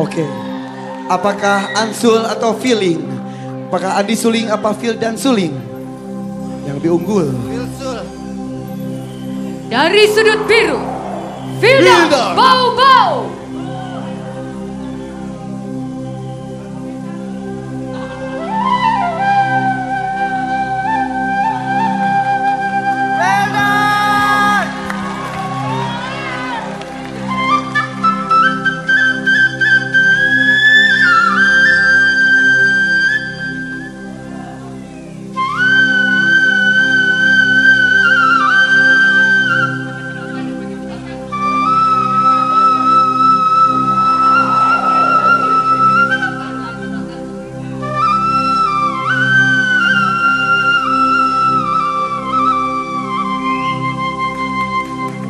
Oke. Apakah Ansul atau Feeling? Apakah Andi Suling apa Phil dan Suling? Yang lebih unggul. Dari sudut biru, Vilda Vilda.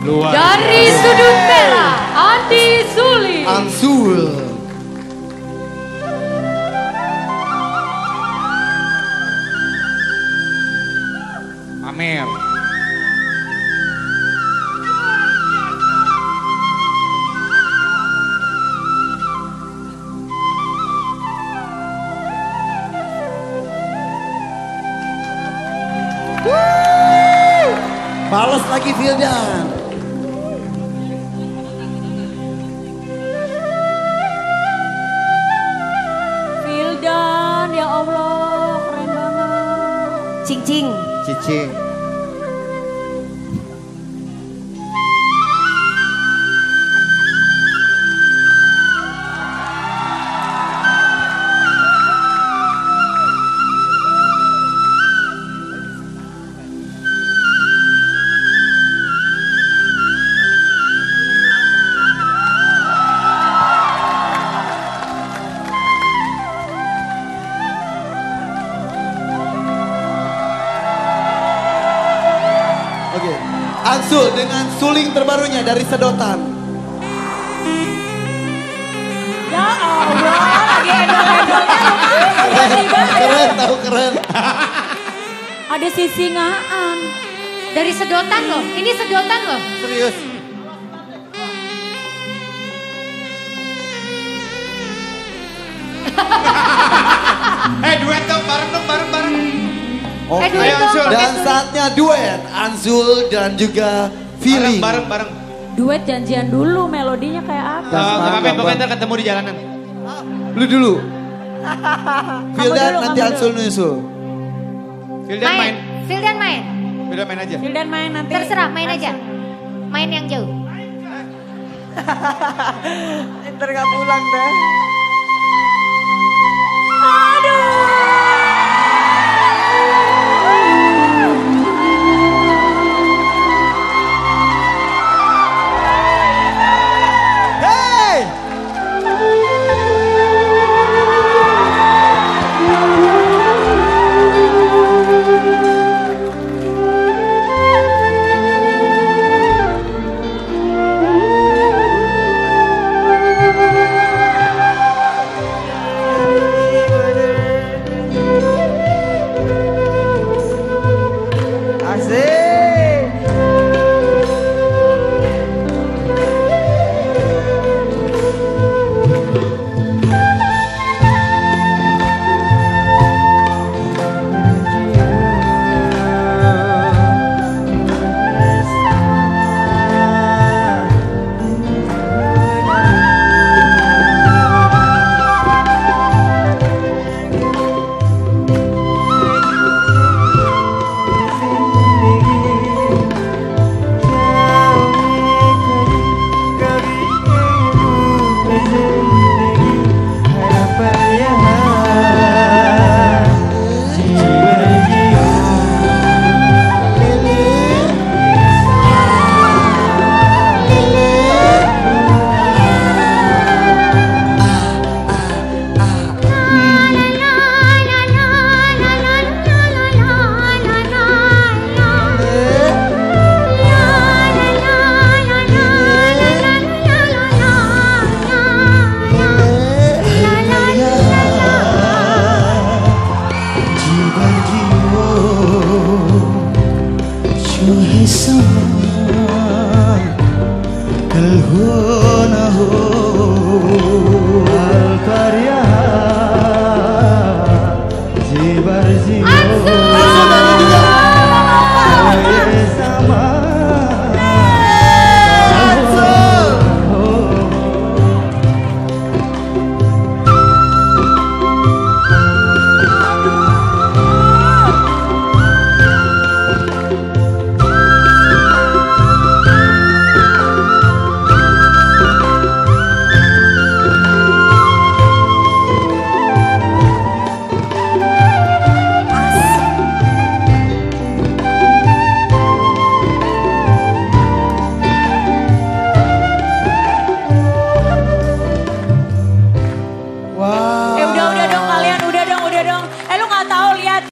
Luar Dari biasa. sudut merah, Andi Suling. Ansul. Amer. Balas lagi. Vildan, 静静 Ansul dengan suling terbarunya dari sedotan. Ya Allah, lagi endol-endolnya Keren tahu keren. ada sisingaan. Dari sedotan loh, ini sedotan loh. Serius. Eh duet Oke. Eh, Ayo, Ansul. pakai Dan saatnya duet Anzul dan juga Bareng, Feeling. bareng, bareng. Duet janjian dulu, melodinya kayak apa? Eh, Nggak apa-apa, pokoknya ketemu di jalanan. Lu dulu. Vildan dulu, nanti Ansul nyusul. Vildan main. Main. Vildan main. Vildan main aja. Vildan main nanti. Terserah main aja. Main yang jauh. Ntar gak pulang deh. Hey! ahon ahon